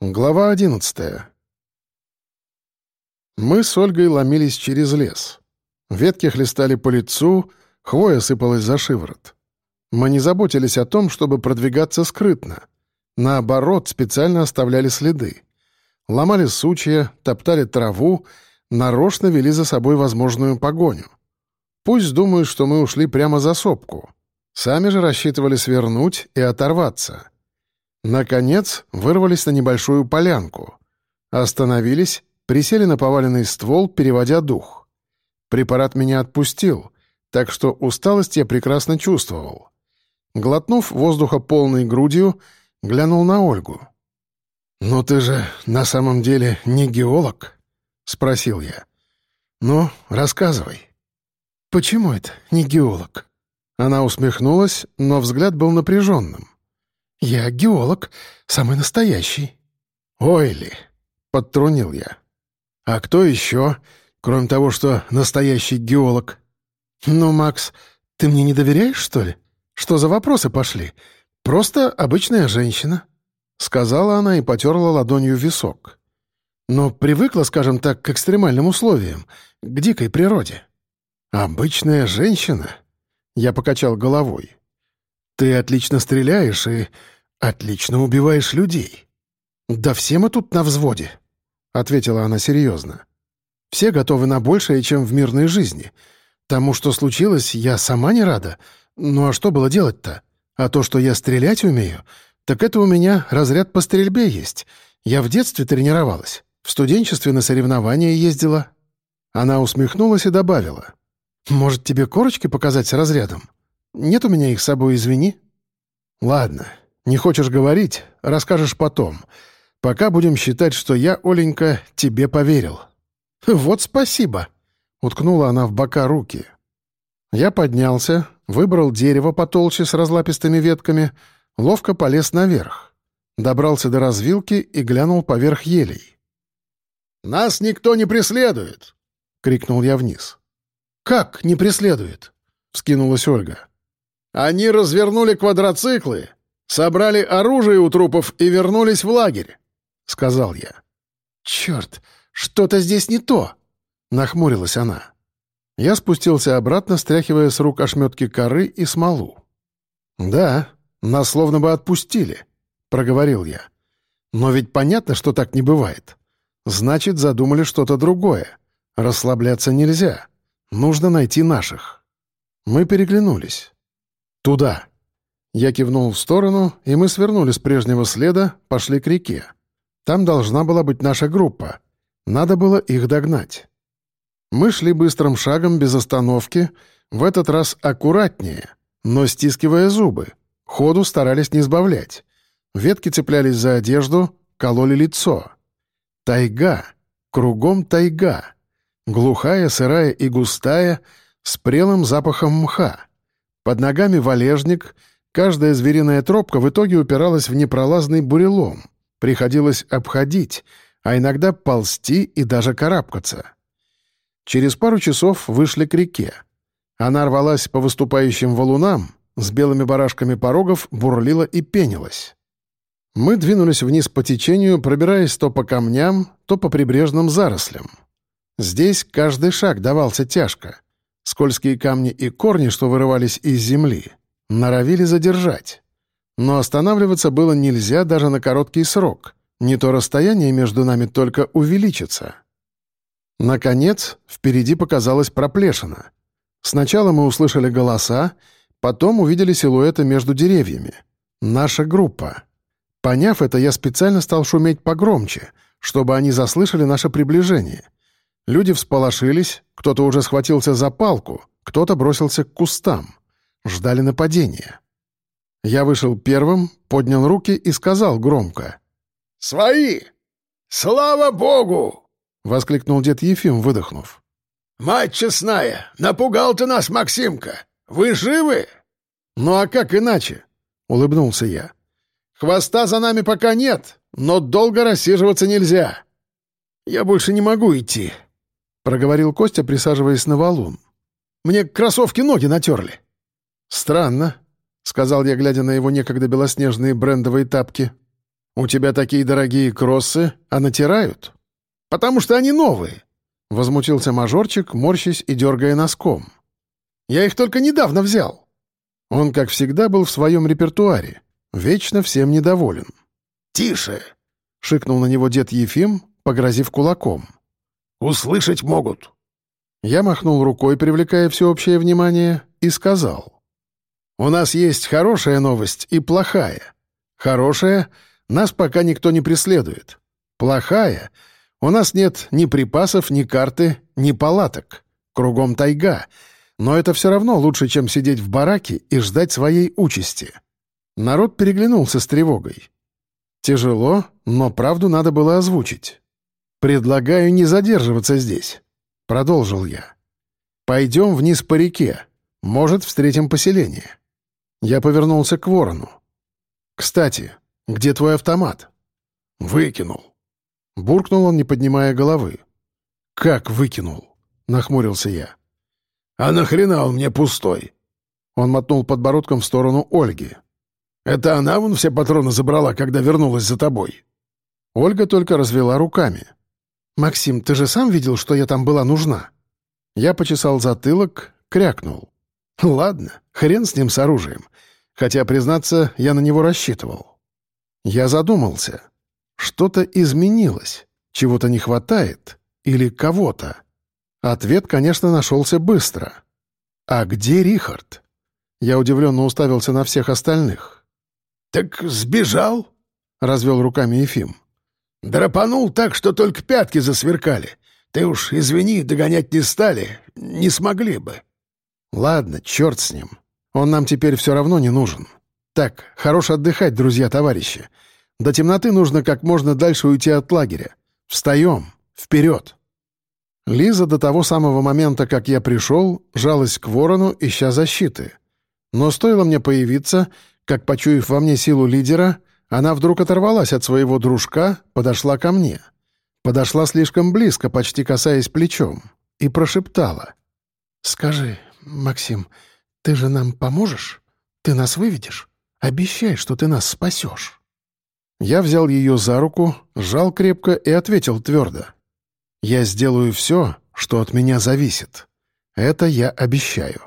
Глава одиннадцатая. Мы с Ольгой ломились через лес. Ветки хлестали по лицу, хвоя сыпалась за шиворот. Мы не заботились о том, чтобы продвигаться скрытно. Наоборот, специально оставляли следы. Ломали сучья, топтали траву, нарочно вели за собой возможную погоню. Пусть думают, что мы ушли прямо за сопку. Сами же рассчитывали свернуть и оторваться — Наконец, вырвались на небольшую полянку. Остановились, присели на поваленный ствол, переводя дух. Препарат меня отпустил, так что усталость я прекрасно чувствовал. Глотнув воздуха полной грудью, глянул на Ольгу. «Ну ты же на самом деле не геолог?» — спросил я. «Ну, рассказывай». «Почему это не геолог?» Она усмехнулась, но взгляд был напряженным. «Я геолог, самый настоящий». «Ойли», — подтрунил я. «А кто еще, кроме того, что настоящий геолог?» «Ну, Макс, ты мне не доверяешь, что ли? Что за вопросы пошли? Просто обычная женщина», — сказала она и потерла ладонью висок. «Но привыкла, скажем так, к экстремальным условиям, к дикой природе». «Обычная женщина?» — я покачал головой. «Ты отлично стреляешь и отлично убиваешь людей». «Да все мы тут на взводе», — ответила она серьезно. «Все готовы на большее, чем в мирной жизни. Тому, что случилось, я сама не рада. Ну а что было делать-то? А то, что я стрелять умею, так это у меня разряд по стрельбе есть. Я в детстве тренировалась, в студенчестве на соревнования ездила». Она усмехнулась и добавила. «Может, тебе корочки показать с разрядом? Нет у меня их с собой, извини». «Ладно, не хочешь говорить, расскажешь потом. Пока будем считать, что я, Оленька, тебе поверил». «Вот спасибо», — уткнула она в бока руки. Я поднялся, выбрал дерево потолще с разлапистыми ветками, ловко полез наверх. Добрался до развилки и глянул поверх елей. «Нас никто не преследует!» — крикнул я вниз. «Как не преследует?» — вскинулась Ольга. «Они развернули квадроциклы Собрали оружие у трупов и вернулись в лагерь», — сказал я. «Черт, что-то здесь не то!» — нахмурилась она. Я спустился обратно, стряхивая с рук ошметки коры и смолу. «Да, нас словно бы отпустили», — проговорил я. «Но ведь понятно, что так не бывает. Значит, задумали что-то другое. Расслабляться нельзя. Нужно найти наших». Мы переглянулись. «Туда», я кивнул в сторону, и мы свернули с прежнего следа, пошли к реке. Там должна была быть наша группа. Надо было их догнать. Мы шли быстрым шагом, без остановки, в этот раз аккуратнее, но стискивая зубы. Ходу старались не сбавлять. Ветки цеплялись за одежду, кололи лицо. Тайга. Кругом тайга. Глухая, сырая и густая, с прелым запахом мха. Под ногами валежник — Каждая звериная тропка в итоге упиралась в непролазный бурелом. Приходилось обходить, а иногда ползти и даже карабкаться. Через пару часов вышли к реке. Она рвалась по выступающим валунам, с белыми барашками порогов бурлила и пенилась. Мы двинулись вниз по течению, пробираясь то по камням, то по прибрежным зарослям. Здесь каждый шаг давался тяжко. Скользкие камни и корни, что вырывались из земли — Норовили задержать. Но останавливаться было нельзя даже на короткий срок. Не то расстояние между нами только увеличится. Наконец, впереди показалась проплешина. Сначала мы услышали голоса, потом увидели силуэты между деревьями. Наша группа. Поняв это, я специально стал шуметь погромче, чтобы они заслышали наше приближение. Люди всполошились, кто-то уже схватился за палку, кто-то бросился к кустам ждали нападения. Я вышел первым, поднял руки и сказал громко. «Свои! Слава Богу!» — воскликнул дед Ефим, выдохнув. «Мать честная, напугал ты нас, Максимка! Вы живы?» «Ну а как иначе?» — улыбнулся я. «Хвоста за нами пока нет, но долго рассиживаться нельзя». «Я больше не могу идти», — проговорил Костя, присаживаясь на валун. «Мне кроссовки ноги натерли». «Странно», — сказал я, глядя на его некогда белоснежные брендовые тапки. «У тебя такие дорогие кроссы, а натирают?» «Потому что они новые», — возмутился мажорчик, морщась и дергая носком. «Я их только недавно взял». Он, как всегда, был в своем репертуаре, вечно всем недоволен. «Тише!» — шикнул на него дед Ефим, погрозив кулаком. «Услышать могут». Я махнул рукой, привлекая всеобщее внимание, и сказал. «У нас есть хорошая новость и плохая. Хорошая — нас пока никто не преследует. Плохая — у нас нет ни припасов, ни карты, ни палаток. Кругом тайга. Но это все равно лучше, чем сидеть в бараке и ждать своей участи». Народ переглянулся с тревогой. Тяжело, но правду надо было озвучить. «Предлагаю не задерживаться здесь», — продолжил я. «Пойдем вниз по реке. Может, встретим поселение». Я повернулся к ворону. «Кстати, где твой автомат?» «Выкинул». Буркнул он, не поднимая головы. «Как выкинул?» — нахмурился я. «А нахрена он мне пустой?» Он мотнул подбородком в сторону Ольги. «Это она вон все патроны забрала, когда вернулась за тобой?» Ольга только развела руками. «Максим, ты же сам видел, что я там была нужна?» Я почесал затылок, крякнул. «Ладно, хрен с ним с оружием. Хотя, признаться, я на него рассчитывал. Я задумался. Что-то изменилось, чего-то не хватает или кого-то. Ответ, конечно, нашелся быстро. «А где Рихард?» Я удивленно уставился на всех остальных. «Так сбежал?» — развел руками Ефим. Драпанул так, что только пятки засверкали. Ты уж, извини, догонять не стали, не смогли бы». «Ладно, черт с ним. Он нам теперь все равно не нужен. Так, хорош отдыхать, друзья-товарищи. До темноты нужно как можно дальше уйти от лагеря. Встаем! Вперед!» Лиза до того самого момента, как я пришел, жалась к ворону, ища защиты. Но стоило мне появиться, как, почуяв во мне силу лидера, она вдруг оторвалась от своего дружка, подошла ко мне. Подошла слишком близко, почти касаясь плечом, и прошептала. «Скажи, Максим, ты же нам поможешь? Ты нас выведешь? Обещай, что ты нас спасешь». Я взял ее за руку, сжал крепко и ответил твердо. «Я сделаю все, что от меня зависит. Это я обещаю».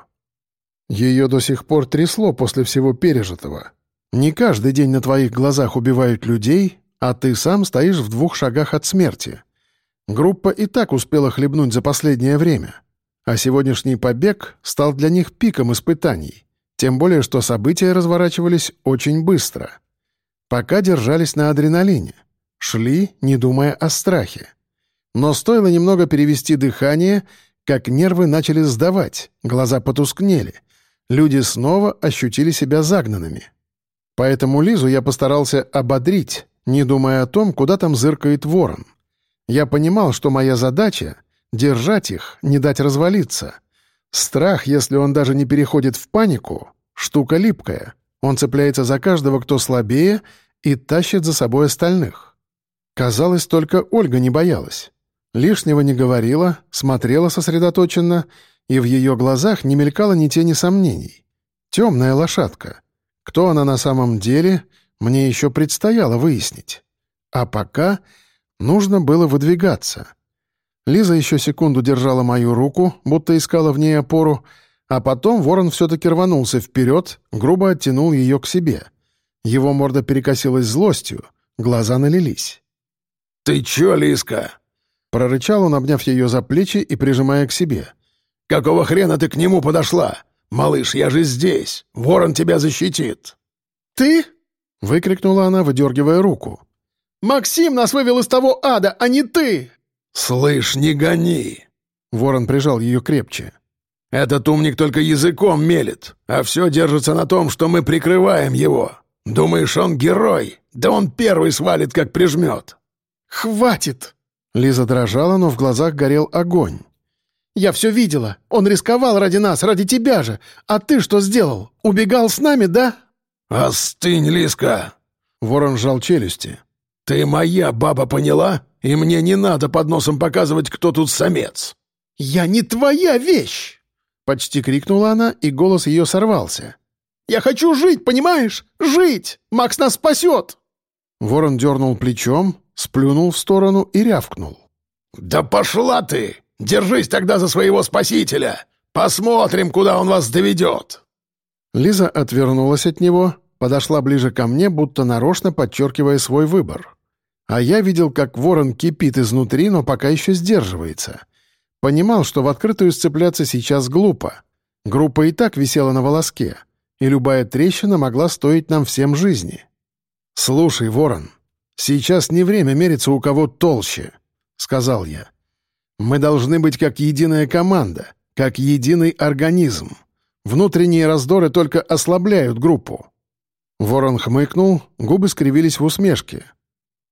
Ее до сих пор трясло после всего пережитого. Не каждый день на твоих глазах убивают людей, а ты сам стоишь в двух шагах от смерти. Группа и так успела хлебнуть за последнее время, а сегодняшний побег стал для них пиком испытаний, тем более что события разворачивались очень быстро. Пока держались на адреналине, шли, не думая о страхе. Но стоило немного перевести дыхание, как нервы начали сдавать, глаза потускнели. Люди снова ощутили себя загнанными — Поэтому Лизу я постарался ободрить, не думая о том, куда там зыркает ворон. Я понимал, что моя задача — держать их, не дать развалиться. Страх, если он даже не переходит в панику, штука липкая. Он цепляется за каждого, кто слабее, и тащит за собой остальных. Казалось, только Ольга не боялась. Лишнего не говорила, смотрела сосредоточенно, и в ее глазах не мелькало ни тени сомнений. Темная лошадка — кто она на самом деле, мне еще предстояло выяснить. А пока нужно было выдвигаться. Лиза еще секунду держала мою руку, будто искала в ней опору, а потом ворон все-таки рванулся вперед, грубо оттянул ее к себе. Его морда перекосилась злостью, глаза налились. «Ты че, Лизка?» — прорычал он, обняв ее за плечи и прижимая к себе. «Какого хрена ты к нему подошла? «Малыш, я же здесь! Ворон тебя защитит!» «Ты?» — выкрикнула она, выдергивая руку. «Максим нас вывел из того ада, а не ты!» «Слышь, не гони!» Ворон прижал ее крепче. «Этот умник только языком мелет, а все держится на том, что мы прикрываем его. Думаешь, он герой? Да он первый свалит, как прижмет!» «Хватит!» Лиза дрожала, но в глазах горел огонь. Я все видела. Он рисковал ради нас, ради тебя же. А ты что сделал? Убегал с нами, да?» «Остынь, Лиска!» Ворон сжал челюсти. «Ты моя баба, поняла? И мне не надо под носом показывать, кто тут самец». «Я не твоя вещь!» Почти крикнула она, и голос ее сорвался. «Я хочу жить, понимаешь? Жить! Макс нас спасет!» Ворон дернул плечом, сплюнул в сторону и рявкнул. «Да пошла ты! Держись тогда за своего спасителя! Посмотрим, куда он вас доведет!» Лиза отвернулась от него, подошла ближе ко мне, будто нарочно подчеркивая свой выбор. А я видел, как ворон кипит изнутри, но пока еще сдерживается. Понимал, что в открытую сцепляться сейчас глупо. Группа и так висела на волоске, и любая трещина могла стоить нам всем жизни. «Слушай, ворон, сейчас не время мериться у кого толще», — сказал я. «Мы должны быть как единая команда, как единый организм. Внутренние раздоры только ослабляют группу». Ворон хмыкнул, губы скривились в усмешке.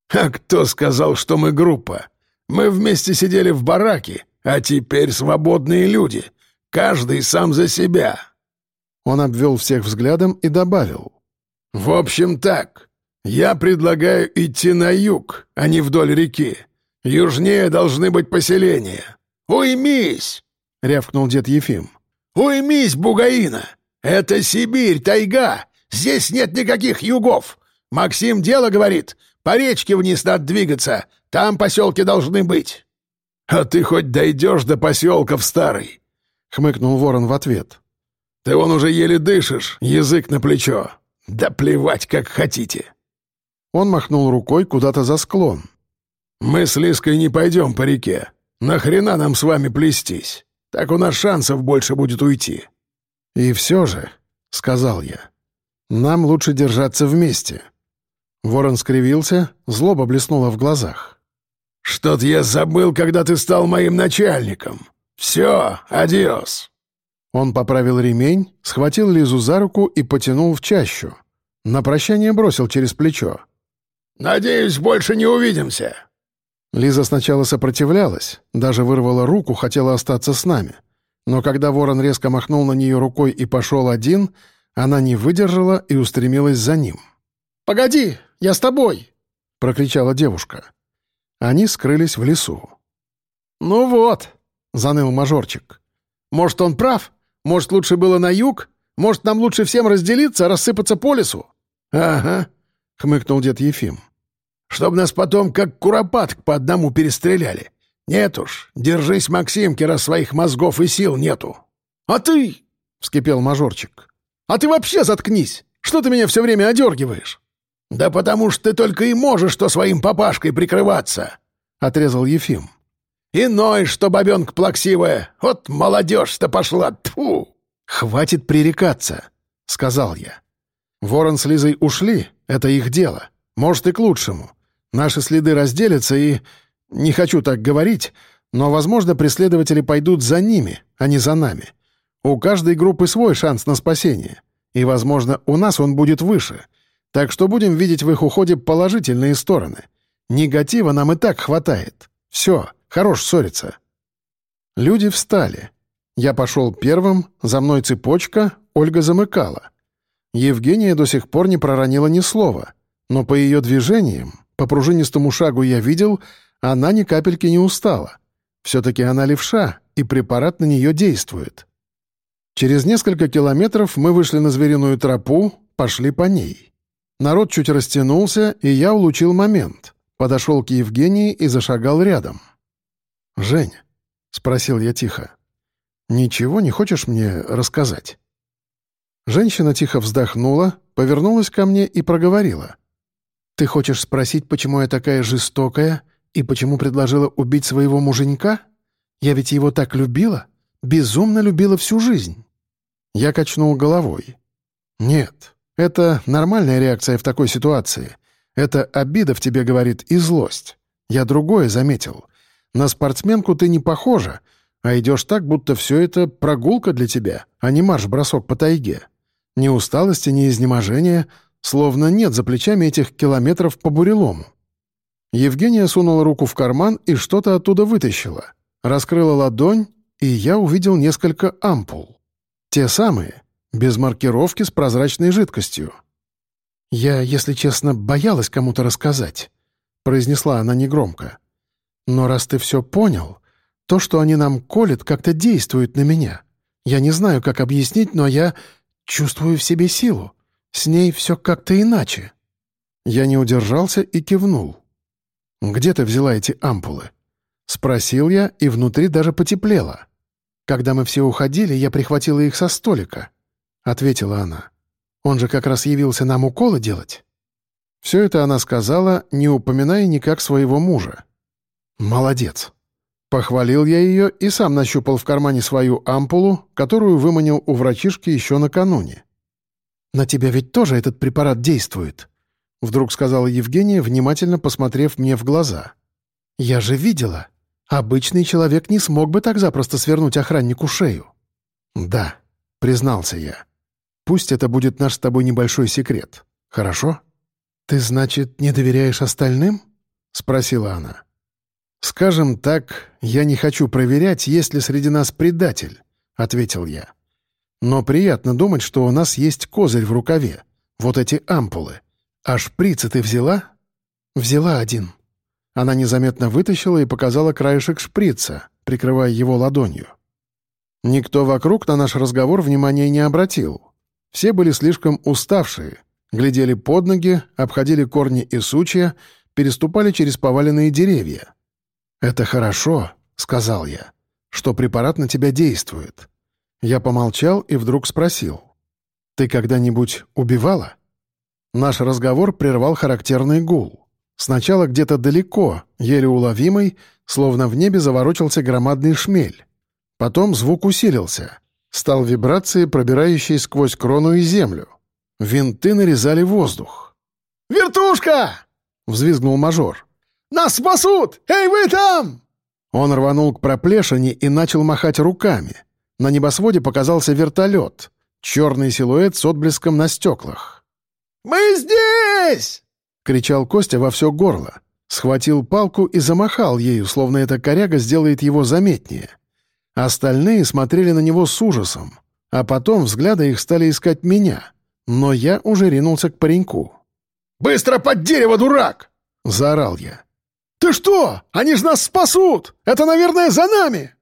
«А кто сказал, что мы группа? Мы вместе сидели в бараке, а теперь свободные люди. Каждый сам за себя». Он обвел всех взглядом и добавил. «В общем так, я предлагаю идти на юг, а не вдоль реки. Южнее должны быть поселения. Уймись!» — рявкнул дед Ефим. «Уймись, Бугаина! Это Сибирь, тайга! Здесь нет никаких югов! Максим дело говорит, по речке вниз надо двигаться. Там поселки должны быть». «А ты хоть дойдешь до поселков старый?» — хмыкнул ворон в ответ. «Ты вон уже еле дышишь, язык на плечо. Да плевать, как хотите». Он махнул рукой куда-то за склон. «Мы с Лиской не пойдем по реке. Нахрена нам с вами плестись? Так у нас шансов больше будет уйти». «И все же», — сказал я, — «нам лучше держаться вместе». Ворон скривился, злоба блеснула в глазах. «Что-то я забыл, когда ты стал моим начальником. Все, адиос!» Он поправил ремень, схватил Лизу за руку и потянул в чащу. На прощание бросил через плечо. «Надеюсь, больше не увидимся!» Лиза сначала сопротивлялась, даже вырвала руку, хотела остаться с нами. Но когда ворон резко махнул на нее рукой и пошел один, она не выдержала и устремилась за ним. «Погоди, я с тобой!» — прокричала девушка. Они скрылись в лесу. «Ну вот», — заныл мажорчик. «Может, он прав? Может, лучше было на юг? Может, нам лучше всем разделиться, рассыпаться по лесу?» «Ага», — хмыкнул дед Ефим. «Чтоб нас потом как куропаток по одному перестреляли. Нет уж, держись, Максимки, раз своих мозгов и сил нету». «А ты...» — вскипел мажорчик. «А ты вообще заткнись! Что ты меня все время одергиваешь?» «Да потому что ты только и можешь что своим папашкой прикрываться», — отрезал Ефим. «Иной, что бабенка плаксивая. Вот молодежь-то пошла, тьфу!» «Хватит пререкаться», — сказал я. «Ворон с Лизой ушли, это их дело. Может, и к лучшему. Наши следы разделятся и... Не хочу так говорить, но, возможно, преследователи пойдут за ними, а не за нами. У каждой группы свой шанс на спасение. И, возможно, у нас он будет выше. Так что будем видеть в их уходе положительные стороны. Негатива нам и так хватает. Все, хорош ссориться. Люди встали. Я пошел первым, за мной цепочка, Ольга замыкала. Евгения до сих пор не проронила ни слова, но по ее движениям, по пружинистому шагу я видел, она ни капельки не устала. Все-таки она левша, и препарат на нее действует. Через несколько километров мы вышли на звериную тропу, пошли по ней. Народ чуть растянулся, и я улучил момент. Подошел к Евгении и зашагал рядом. «Жень», — спросил я тихо, — «ничего не хочешь мне рассказать?» Женщина тихо вздохнула, повернулась ко мне и проговорила. «Ты хочешь спросить, почему я такая жестокая и почему предложила убить своего муженька? Я ведь его так любила, безумно любила всю жизнь». Я качнул головой. «Нет, это нормальная реакция в такой ситуации. Это обида в тебе говорит и злость. Я другое заметил. На спортсменку ты не похожа, а идешь так, будто все это прогулка для тебя, а не марш-бросок по тайге. Ни усталости, ни изнеможения, словно нет за плечами этих километров по бурелому. Евгения сунула руку в карман и что-то оттуда вытащила. Раскрыла ладонь, и я увидел несколько ампул. Те самые, без маркировки с прозрачной жидкостью. «Я, если честно, боялась кому-то рассказать», — произнесла она негромко. «Но раз ты все понял, то, что они нам колят, как-то действует на меня. Я не знаю, как объяснить, но я чувствую в себе силу. С ней все как-то иначе». Я не удержался и кивнул. «Где ты взяла эти ампулы?» Спросил я, и внутри даже потеплело. «Когда мы все уходили, я прихватила их со столика», — ответила она. «Он же как раз явился нам уколы делать». Все это она сказала, не упоминая никак своего мужа. «Молодец». Похвалил я ее и сам нащупал в кармане свою ампулу, которую выманил у врачишки еще накануне. «На тебя ведь тоже этот препарат действует», — вдруг сказала Евгения, внимательно посмотрев мне в глаза. «Я же видела. Обычный человек не смог бы так запросто свернуть охраннику шею». «Да», — признался я. «Пусть это будет наш с тобой небольшой секрет. Хорошо?» «Ты, значит, не доверяешь остальным?» — спросила она. «Скажем так, я не хочу проверять, есть ли среди нас предатель», — ответил я. «Но приятно думать, что у нас есть козырь в рукаве. Вот эти ампулы. А шприцы ты взяла?» «Взяла один». Она незаметно вытащила и показала краешек шприца, прикрывая его ладонью. Никто вокруг на наш разговор внимания не обратил. Все были слишком уставшие, глядели под ноги, обходили корни и сучья, переступали через поваленные деревья. «Это хорошо», — сказал я, — «что препарат на тебя действует». Я помолчал и вдруг спросил. «Ты когда-нибудь убивала?» Наш разговор прервал характерный гул. Сначала где-то далеко, еле уловимый, словно в небе заворочился громадный шмель. Потом звук усилился. Стал вибрации, пробирающие сквозь крону и землю. Винты нарезали воздух. «Вертушка!» — взвизгнул мажор. «Нас спасут! Эй, вы там!» Он рванул к проплешине и начал махать руками. На небосводе показался вертолет. Черный силуэт с отблеском на стеклах. «Мы здесь!» — кричал Костя во все горло. Схватил палку и замахал ею, словно эта коряга сделает его заметнее. Остальные смотрели на него с ужасом, а потом взгляды их стали искать меня — но я уже ринулся к пареньку. «Быстро под дерево, дурак!» — заорал я. «Ты что? Они ж нас спасут! Это, наверное, за нами!»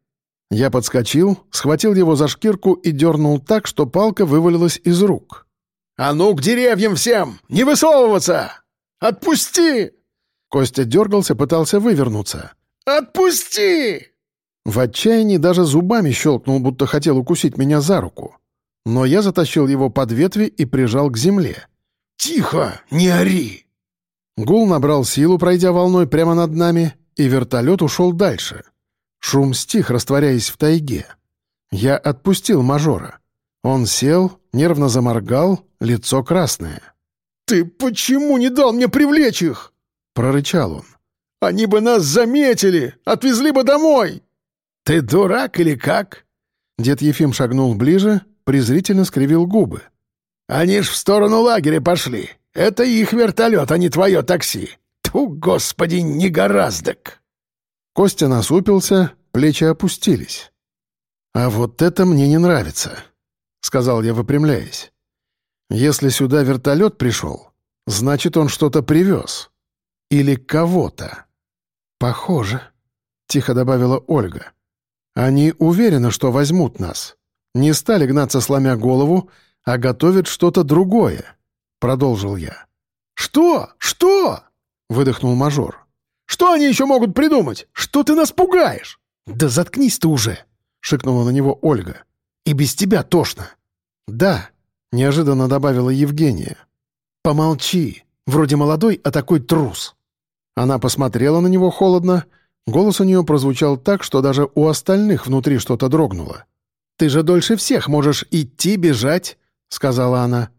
Я подскочил, схватил его за шкирку и дернул так, что палка вывалилась из рук. «А ну к деревьям всем! Не высовываться! Отпусти!» Костя дергался, пытался вывернуться. «Отпусти!» В отчаянии даже зубами щелкнул, будто хотел укусить меня за руку но я затащил его под ветви и прижал к земле. «Тихо! Не ори!» Гул набрал силу, пройдя волной прямо над нами, и вертолет ушел дальше. Шум стих, растворяясь в тайге. Я отпустил мажора. Он сел, нервно заморгал, лицо красное. «Ты почему не дал мне привлечь их?» — прорычал он. «Они бы нас заметили, отвезли бы домой!» «Ты дурак или как?» Дед Ефим шагнул ближе, презрительно скривил губы. «Они ж в сторону лагеря пошли. Это их вертолет, а не твое такси. Тьфу, господи, негораздок!» Костя насупился, плечи опустились. «А вот это мне не нравится», — сказал я, выпрямляясь. «Если сюда вертолет пришел, значит, он что-то привез. Или кого-то». «Похоже», — тихо добавила Ольга. «Они уверены, что возьмут нас. Не стали гнаться, сломя голову, а готовят что-то другое», — продолжил я. «Что? Что?» — выдохнул мажор. «Что они еще могут придумать? Что ты нас пугаешь?» «Да заткнись ты уже!» — шикнула на него Ольга. «И без тебя тошно». «Да», — неожиданно добавила Евгения. «Помолчи. Вроде молодой, а такой трус». Она посмотрела на него холодно. Голос у нее прозвучал так, что даже у остальных внутри что-то дрогнуло. «Ты же дольше всех можешь идти, бежать», — сказала она.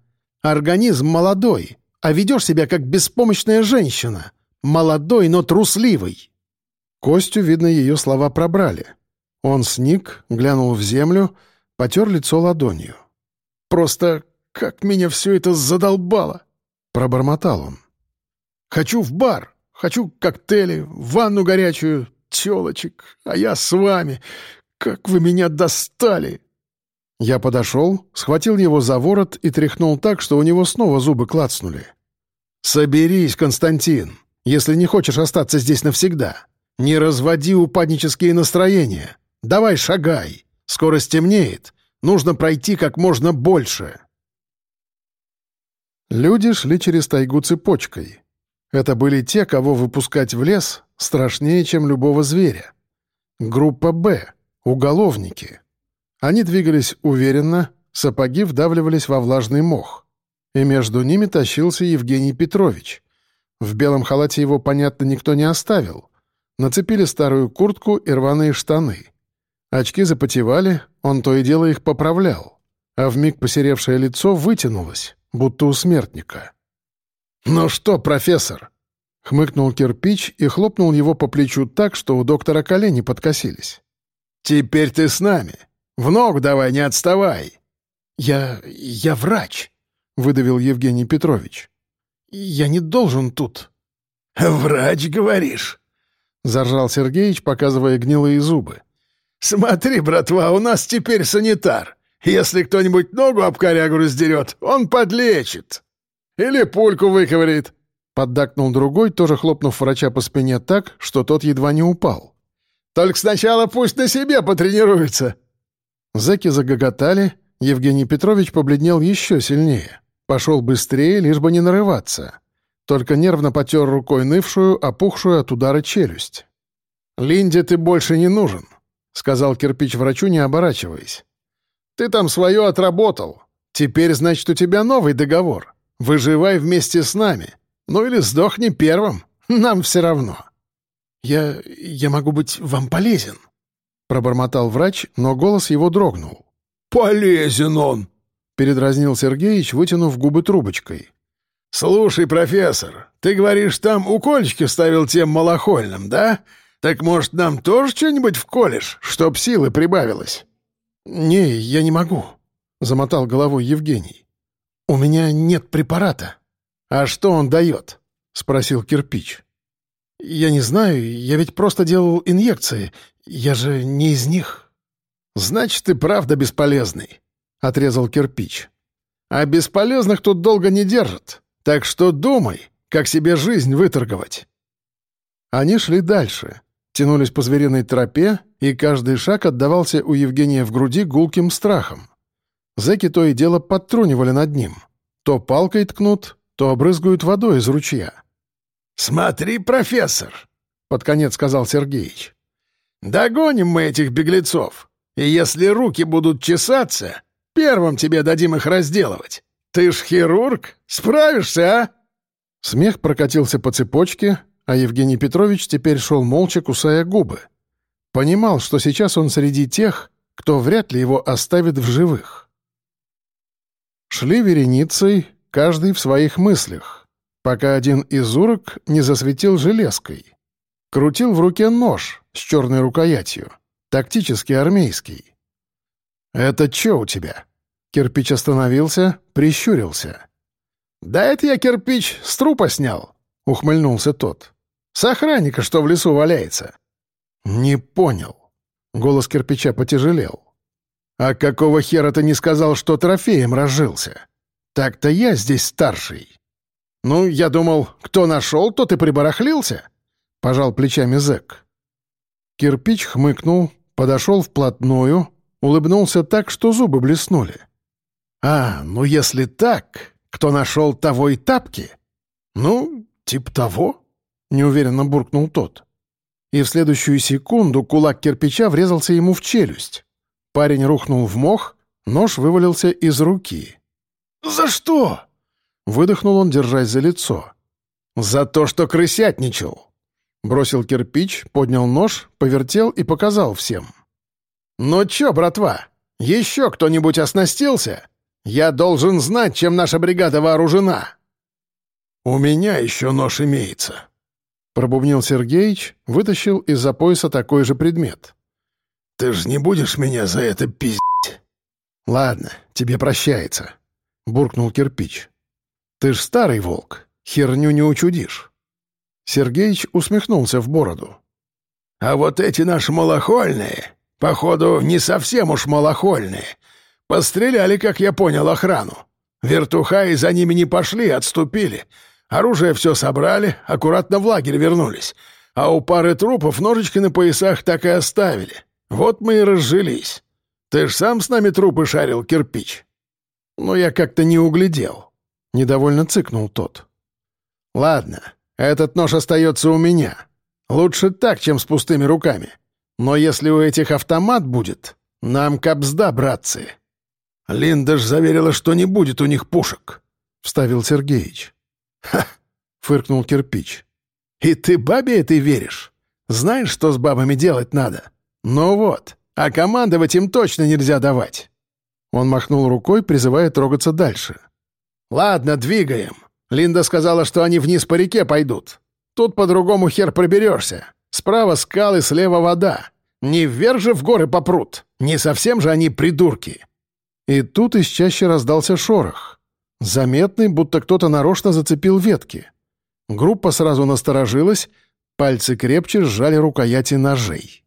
«Организм молодой, а ведешь себя как беспомощная женщина. Молодой, но трусливый». Костю, видно, ее слова пробрали. Он сник, глянул в землю, потер лицо ладонью. «Просто как меня все это задолбало!» — пробормотал он. «Хочу в бар, хочу коктейли, ванну горячую, телочек, а я с вами. «Как вы меня достали!» Я подошел, схватил его за ворот и тряхнул так, что у него снова зубы клацнули. «Соберись, Константин, если не хочешь остаться здесь навсегда. Не разводи упаднические настроения. Давай шагай. Скоро стемнеет. Нужно пройти как можно больше». Люди шли через тайгу цепочкой. Это были те, кого выпускать в лес страшнее, чем любого зверя. Группа «Б» — уголовники. Они двигались уверенно, сапоги вдавливались во влажный мох. И между ними тащился Евгений Петрович. В белом халате его, понятно, никто не оставил. Нацепили старую куртку и рваные штаны. Очки запотевали, он то и дело их поправлял. А вмиг посеревшее лицо вытянулось, будто у смертника. «Ну что, профессор?» — хмыкнул кирпич и хлопнул его по плечу так, что у доктора колени подкосились. «Теперь ты с нами. В ногу давай, не отставай!» «Я... я врач», — выдавил Евгений Петрович. «Я не должен тут». «Врач, говоришь?» — заржал Сергеич, показывая гнилые зубы. «Смотри, братва, у нас теперь санитар. Если кто-нибудь ногу об корягу раздерет, он подлечит». Или пульку выковырит!» Поддакнул другой, тоже хлопнув врача по спине так, что тот едва не упал. «Только сначала пусть на себе потренируется!» Зэки загоготали, Евгений Петрович побледнел еще сильнее. Пошел быстрее, лишь бы не нарываться. Только нервно потер рукой нывшую, опухшую от удара челюсть. «Линде ты больше не нужен», — сказал кирпич врачу, не оборачиваясь. «Ты там свое отработал. Теперь, значит, у тебя новый договор. Выживай вместе с нами. Ну или сдохни первым. Нам все равно». «Я... я могу быть вам полезен», — пробормотал врач, но голос его дрогнул. «Полезен он!» — передразнил Сергеич, вытянув губы трубочкой. «Слушай, профессор, ты говоришь, там укольчики ставил тем малохольным, да? Так, может, нам тоже что-нибудь вколешь, чтоб силы прибавилось?» «Не, я не могу», — замотал головой Евгений. «У меня нет препарата». «А что он дает?» — спросил кирпич. «Я не знаю, я ведь просто делал инъекции. Я же не из них». «Значит, ты правда бесполезный», — отрезал кирпич. «А бесполезных тут долго не держат, так что думай, как себе жизнь выторговать». Они шли дальше, тянулись по звериной тропе, и каждый шаг отдавался у Евгения в груди гулким страхом. Зэки то и дело подтрунивали над ним. То палкой ткнут, то обрызгают водой из ручья. «Смотри, профессор!» — под конец сказал Сергеич. «Догоним мы этих беглецов, и если руки будут чесаться, первым тебе дадим их разделывать. Ты ж хирург, справишься, а?» Смех прокатился по цепочке, а Евгений Петрович теперь шел молча, кусая губы. Понимал, что сейчас он среди тех, кто вряд ли его оставит в живых. Шли вереницей, каждый в своих мыслях, пока один из урок не засветил железкой. Крутил в руке нож с черной рукоятью, тактический армейский. «Это что у тебя?» Кирпич остановился, прищурился. «Да это я кирпич с трупа снял», — ухмыльнулся тот. «С охранника, что в лесу валяется». «Не понял». Голос кирпича потяжелел. «А какого хера ты не сказал, что трофеем разжился? Так-то я здесь старший». «Ну, я думал, кто нашел, тот и прибарахлился», — пожал плечами зэк. Кирпич хмыкнул, подошел вплотную, улыбнулся так, что зубы блеснули. «А, ну если так, кто нашел того и тапки?» «Ну, типа того», — неуверенно буркнул тот. И в следующую секунду кулак кирпича врезался ему в челюсть. Парень рухнул в мох, нож вывалился из руки. «За что?» — выдохнул он, держась за лицо. «За то, что крысятничал!» Бросил кирпич, поднял нож, повертел и показал всем. «Ну чё, братва, еще кто-нибудь оснастился? Я должен знать, чем наша бригада вооружена!» «У меня еще нож имеется», — пробубнил Сергеич, вытащил из-за пояса такой же предмет. «Ты ж не будешь меня за это пиздить?» «Ладно, тебе прощается», — буркнул кирпич. «Ты ж старый волк, херню не учудишь». Сергеич усмехнулся в бороду. «А вот эти наши малохольные, походу, не совсем уж малохольные. Постреляли, как я понял, охрану. Вертуха и за ними не пошли, отступили. Оружие все собрали, аккуратно в лагерь вернулись. А у пары трупов ножички на поясах так и оставили. Вот мы и разжились. Ты ж сам с нами трупы шарил, кирпич. Но я как-то не углядел. Недовольно цыкнул тот. Ладно, Этот нож остается у меня. Лучше так, чем с пустыми руками. Но если у этих автомат будет, нам капсда, братцы». «Линда ж заверила, что не будет у них пушек», — вставил Сергеич. «Ха!» — фыркнул кирпич. «И ты бабе этой веришь? Знаешь, что с бабами делать надо? Ну вот, а командовать им точно нельзя давать». Он махнул рукой, призывая трогаться дальше. «Ладно, двигаем. Линда сказала, что они вниз по реке пойдут. Тут по-другому хер проберешься. Справа скалы, слева вода. Не вверх же в горы попрут. Не совсем же они придурки». И тут из чаще раздался шорох. Заметный, будто кто-то нарочно зацепил ветки. Группа сразу насторожилась, пальцы крепче сжали рукояти ножей.